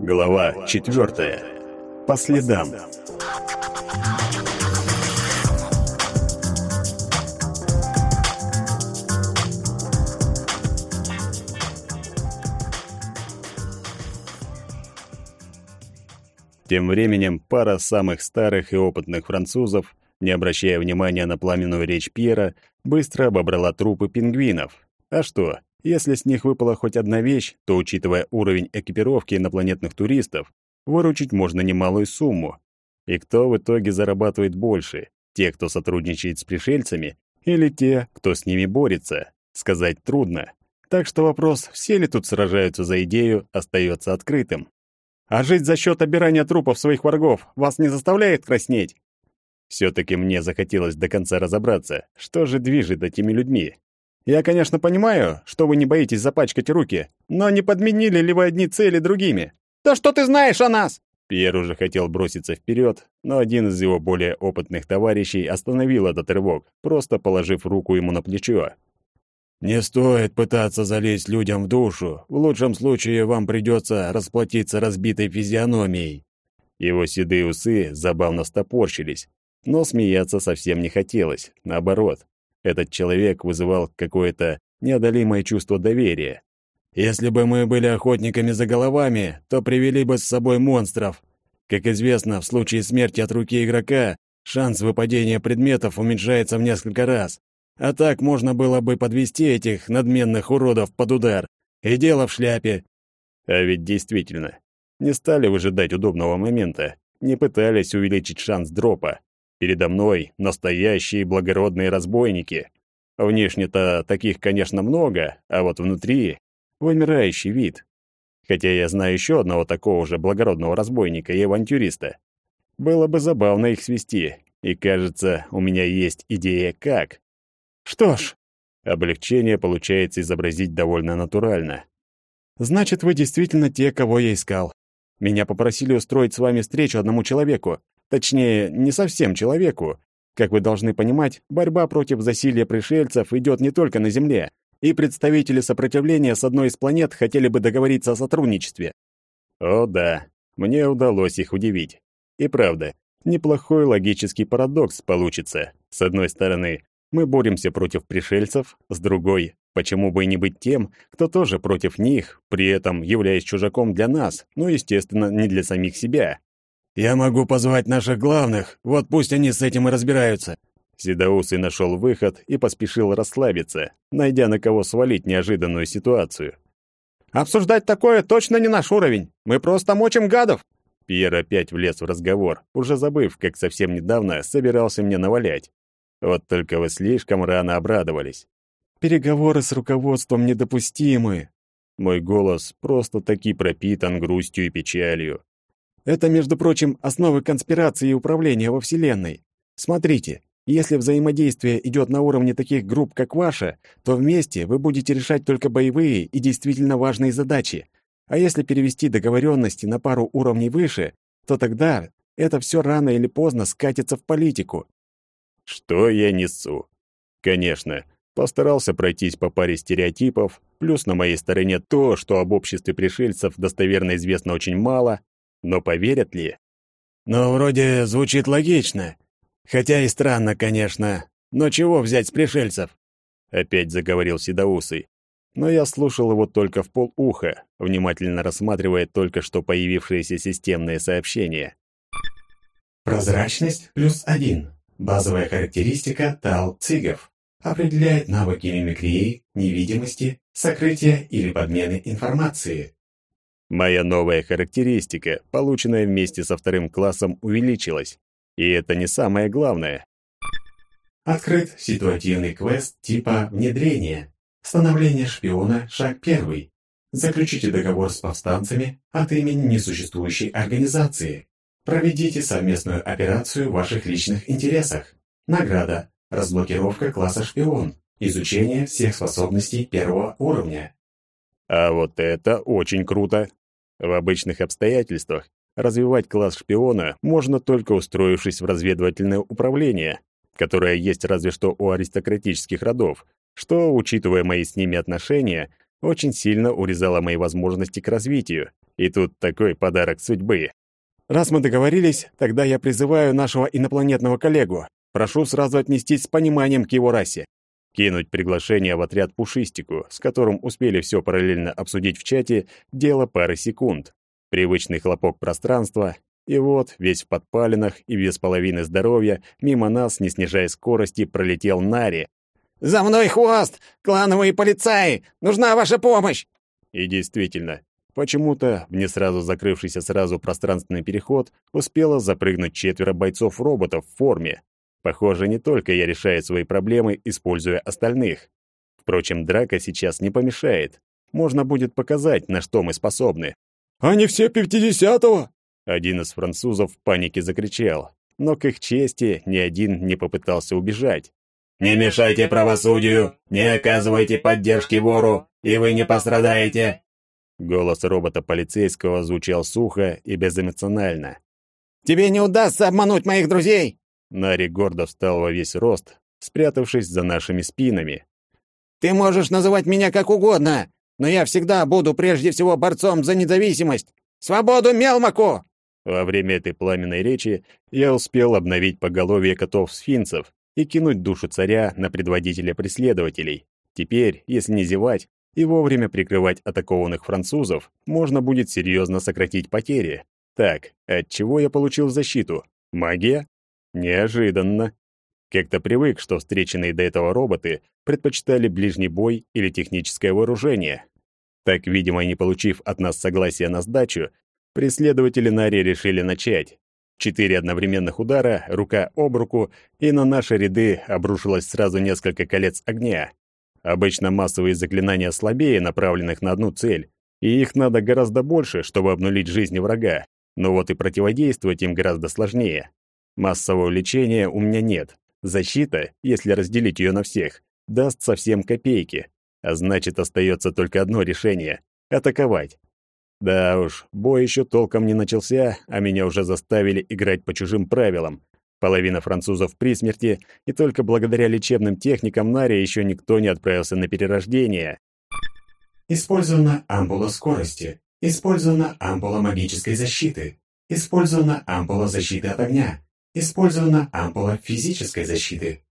Глава четвертая. По следам. Тем временем пара самых старых и опытных французов, не обращая внимания на пламенную речь Пьера, быстро обобрала трупы пингвинов. А что, если с них выпала хоть одна вещь, то, учитывая уровень экипировки инопланетных туристов, выручить можно немалую сумму. И кто в итоге зарабатывает больше? Те, кто сотрудничает с пришельцами, или те, кто с ними борется? Сказать трудно. Так что вопрос, все ли тут сражаются за идею, остается открытым. А жить за счет обирания трупов своих врагов вас не заставляет краснеть? Все-таки мне захотелось до конца разобраться, что же движет этими людьми. Я, конечно, понимаю, что вы не боитесь запачкать руки, но не подменили ли вы одни цели другими? Да что ты знаешь о нас? Пьер уже хотел броситься вперед, но один из его более опытных товарищей остановил этот рывок, просто положив руку ему на плечо. «Не стоит пытаться залезть людям в душу. В лучшем случае вам придется расплатиться разбитой физиономией». Его седые усы забавно стопорщились, но смеяться совсем не хотелось, наоборот. Этот человек вызывал какое-то неодолимое чувство доверия. «Если бы мы были охотниками за головами, то привели бы с собой монстров. Как известно, в случае смерти от руки игрока шанс выпадения предметов уменьшается в несколько раз. А так можно было бы подвести этих надменных уродов под удар. И дело в шляпе». А ведь действительно, не стали выжидать удобного момента, не пытались увеличить шанс дропа. Передо мной настоящие благородные разбойники. Внешне-то таких, конечно, много, а вот внутри — вымирающий вид. Хотя я знаю еще одного такого же благородного разбойника и авантюриста. Было бы забавно их свести, и, кажется, у меня есть идея, как. Что ж, облегчение получается изобразить довольно натурально. Значит, вы действительно те, кого я искал. Меня попросили устроить с вами встречу одному человеку, Точнее, не совсем человеку. Как вы должны понимать, борьба против засилья пришельцев идет не только на Земле, и представители сопротивления с одной из планет хотели бы договориться о сотрудничестве. О да, мне удалось их удивить. И правда, неплохой логический парадокс получится. С одной стороны, мы боремся против пришельцев, с другой, почему бы и не быть тем, кто тоже против них, при этом являясь чужаком для нас, но, естественно, не для самих себя. «Я могу позвать наших главных, вот пусть они с этим и разбираются». Седоусый нашел выход и поспешил расслабиться, найдя на кого свалить неожиданную ситуацию. «Обсуждать такое точно не наш уровень. Мы просто мочим гадов!» Пьер опять влез в разговор, уже забыв, как совсем недавно собирался мне навалять. Вот только вы слишком рано обрадовались. «Переговоры с руководством недопустимы». Мой голос просто-таки пропитан грустью и печалью. Это, между прочим, основы конспирации и управления во Вселенной. Смотрите, если взаимодействие идет на уровне таких групп, как ваша, то вместе вы будете решать только боевые и действительно важные задачи. А если перевести договоренности на пару уровней выше, то тогда это все рано или поздно скатится в политику. Что я несу? Конечно, постарался пройтись по паре стереотипов, плюс на моей стороне то, что об обществе пришельцев достоверно известно очень мало, но поверят ли? Ну, вроде звучит логично. Хотя и странно, конечно. Но чего взять с пришельцев? Опять заговорил Седоусый. Но я слушал его только в полуха, внимательно рассматривая только что появившиеся системные сообщения. Прозрачность плюс один. Базовая характеристика Тал-Цигов. Определяет навыки мимикрии, невидимости, сокрытия или подмены информации. Моя новая характеристика, полученная вместе со вторым классом, увеличилась. И это не самое главное. Открыт ситуативный квест типа «Внедрение». Становление шпиона – шаг первый. Заключите договор с повстанцами от имени несуществующей организации. Проведите совместную операцию в ваших личных интересах. Награда – разблокировка класса «Шпион». Изучение всех способностей первого уровня. А вот это очень круто. В обычных обстоятельствах развивать класс шпиона можно только устроившись в разведывательное управление, которое есть разве что у аристократических родов, что, учитывая мои с ними отношения, очень сильно урезало мои возможности к развитию. И тут такой подарок судьбы. Раз мы договорились, тогда я призываю нашего инопланетного коллегу. Прошу сразу отнестись с пониманием к его расе. Кинуть приглашение в отряд Пушистику, с которым успели все параллельно обсудить в чате, дело пары секунд. Привычный хлопок пространства, и вот, весь в подпалинах и без половины здоровья, мимо нас, не снижая скорости, пролетел Нари. «За мной хвост! Клановые полицаи! Нужна ваша помощь!» И действительно, Почему-то в не сразу закрывшийся сразу пространственный переход успело запрыгнуть четверо бойцов-роботов в форме. Похоже, не только я решаю свои проблемы, используя остальных. Впрочем, драка сейчас не помешает. Можно будет показать, на что мы способны. «Они все пятидесятого!» Один из французов в панике закричал, но к их чести ни один не попытался убежать. «Не мешайте правосудию, не оказывайте поддержки вору, и вы не пострадаете!» Голос робота-полицейского звучал сухо и безэмоционально. «Тебе не удастся обмануть моих друзей!» Нари гордо встал во весь рост, спрятавшись за нашими спинами. «Ты можешь называть меня как угодно, но я всегда буду прежде всего борцом за независимость! Свободу Мелмаку!» Во время этой пламенной речи я успел обновить поголовье котов-сфинцев и кинуть душу царя на предводителя преследователей. Теперь, если не зевать, и вовремя прикрывать атакованных французов, можно будет серьезно сократить потери. Так, от чего я получил защиту? Магия? Неожиданно. Как-то привык, что встреченные до этого роботы предпочитали ближний бой или техническое вооружение. Так, видимо, не получив от нас согласия на сдачу, преследователи Нари решили начать. Четыре одновременных удара, рука об руку, и на наши ряды обрушилось сразу несколько колец огня. Обычно массовые заклинания слабее направленных на одну цель, и их надо гораздо больше, чтобы обнулить жизни врага. Но вот и противодействовать им гораздо сложнее. Массового лечения у меня нет. Защита, если разделить ее на всех, даст совсем копейки. А значит, остается только одно решение — атаковать. Да уж, бой еще толком не начался, а меня уже заставили играть по чужим правилам, Половина французов при смерти, и только благодаря лечебным техникам Нари еще никто не отправился на перерождение. Использована ампула скорости. Использована ампула магической защиты. Использована ампула защиты от огня. Использована ампула физической защиты.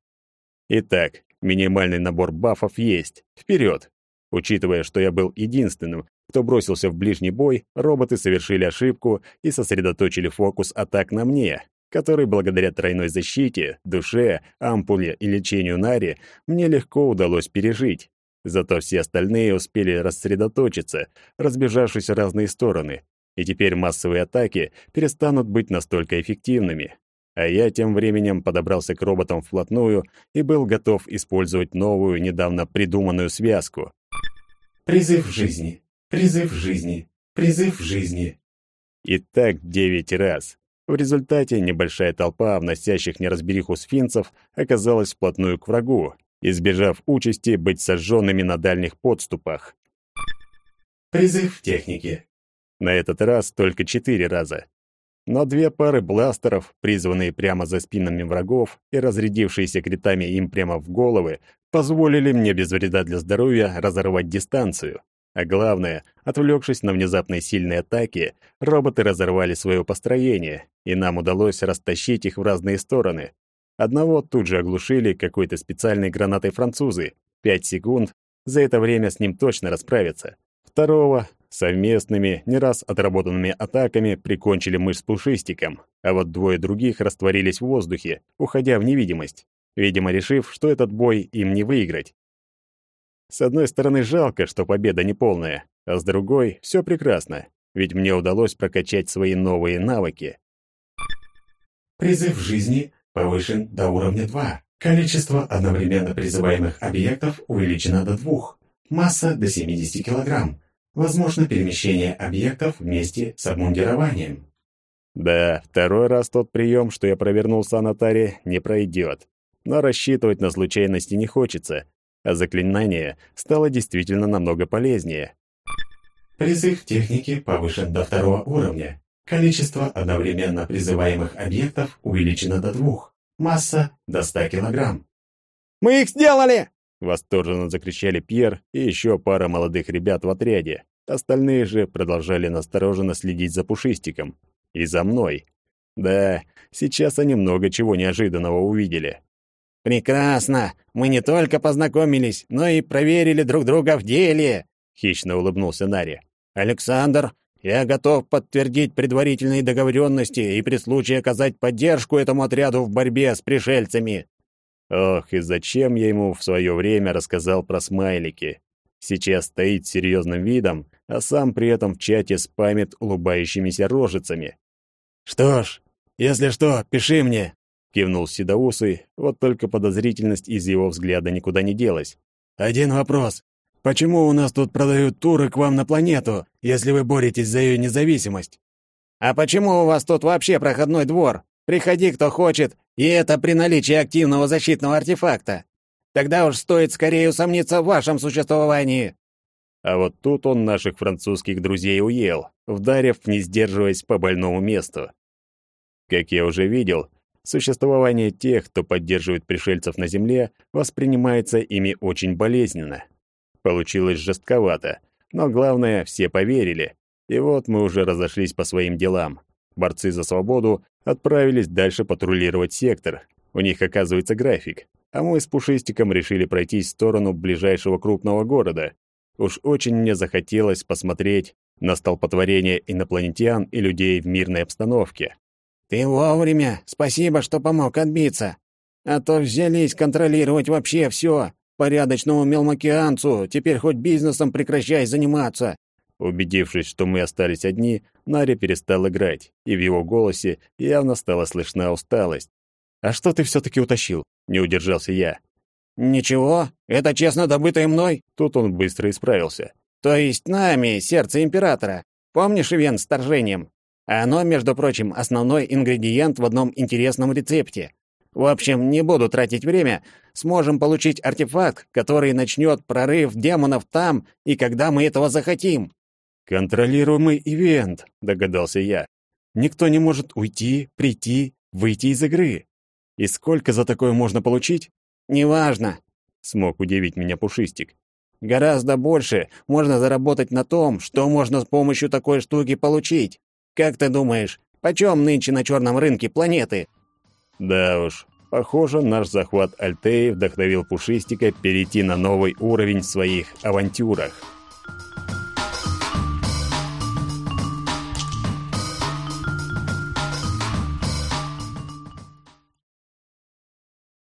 Итак, минимальный набор бафов есть. Вперед! Учитывая, что я был единственным, кто бросился в ближний бой, роботы совершили ошибку и сосредоточили фокус атак на мне, который благодаря тройной защите, душе, ампуле и лечению Нари мне легко удалось пережить. Зато все остальные успели рассредоточиться, разбежавшись в разные стороны, и теперь массовые атаки перестанут быть настолько эффективными. А я тем временем подобрался к роботам вплотную и был готов использовать новую, недавно придуманную связку. Призыв жизни, призыв жизни, призыв жизни. И так девять раз. В результате небольшая толпа вносящих неразбериху сфинцев оказалась вплотную к врагу, избежав участи быть сожженными на дальних подступах. Призыв техники. На этот раз только четыре раза. Но две пары бластеров, призванные прямо за спинами врагов и разрядившиеся критами им прямо в головы, позволили мне без вреда для здоровья разорвать дистанцию. А главное, отвлекшись на внезапные сильные атаки, роботы разорвали свое построение, и нам удалось растащить их в разные стороны. Одного тут же оглушили какой-то специальной гранатой французы. Пять секунд, за это время с ним точно расправятся. Второго совместными, не раз отработанными атаками прикончили мышь с пушистиком, а вот двое других растворились в воздухе, уходя в невидимость, видимо, решив, что этот бой им не выиграть. С одной стороны, жалко, что победа неполная, а с другой — все прекрасно, ведь мне удалось прокачать свои новые навыки. Призыв жизни повышен до уровня 2. Количество одновременно призываемых объектов увеличено до 2. Масса до 70 кг. Возможно перемещение объектов вместе с обмундированием. Да, второй раз тот прием, что я провернул в санатаре, не пройдет. Но рассчитывать на случайности не хочется, а заклинание стало действительно намного полезнее. Призыв техники повышен до второго уровня. Количество одновременно призываемых объектов увеличено до двух. Масса до 100 килограмм. «Мы их сделали!» Восторженно закричали Пьер и еще пара молодых ребят в отряде. Остальные же продолжали настороженно следить за Пушистиком. И за мной. Да, сейчас они много чего неожиданного увидели. «Прекрасно! Мы не только познакомились, но и проверили друг друга в деле!» — хищно улыбнулся Нари. «Александр, я готов подтвердить предварительные договоренности и при случае оказать поддержку этому отряду в борьбе с пришельцами». Ох, и зачем я ему в свое время рассказал про смайлики? Сейчас стоит серьезным видом, а сам при этом в чате спамит улыбающимися рожицами. «Что ж, если что, пиши мне», кивнул Седоусый, вот только подозрительность из его взгляда никуда не делась. Один вопрос. Почему у нас тут продают туры к вам на планету, если вы боретесь за ее независимость? А почему у вас тут вообще проходной двор? Приходи, кто хочет, и это при наличии активного защитного артефакта. Тогда уж стоит скорее усомниться в вашем существовании. А вот тут он наших французских друзей уел, вдарив, не сдерживаясь по больному месту. Как я уже видел, Существование тех, кто поддерживает пришельцев на Земле, воспринимается ими очень болезненно. Получилось жестковато, но главное, все поверили. И вот мы уже разошлись по своим делам. Борцы за свободу отправились дальше патрулировать сектор. У них оказывается график. А мы с Пушистиком решили пройтись в сторону ближайшего крупного города. Уж очень мне захотелось посмотреть на столпотворение инопланетян и людей в мирной обстановке. «Ты вовремя. Спасибо, что помог отбиться. А то взялись контролировать вообще все. Порядочному мелмокеанцу теперь хоть бизнесом прекращай заниматься». Убедившись, что мы остались одни, Нари перестал играть, и в его голосе явно стала слышна усталость. «А что ты все-таки утащил?» — не удержался я. «Ничего, это честно добытое мной». Тут он быстро исправился. «То есть нами, сердце императора. Помнишь ивент с торжением? Оно, между прочим, основной ингредиент в одном интересном рецепте. В общем, не буду тратить время, сможем получить артефакт, который начнет прорыв демонов там и когда мы этого захотим. Контролируемый ивент, догадался я. Никто не может уйти, прийти, выйти из игры. И сколько за такое можно получить? Неважно, смог удивить меня Пушистик. Гораздо больше можно заработать на том, что можно с помощью такой штуки получить. Как ты думаешь, почем нынче на черном рынке планеты?» Да уж, похоже, наш захват Альтеи вдохновил Пушистика перейти на новый уровень в своих авантюрах.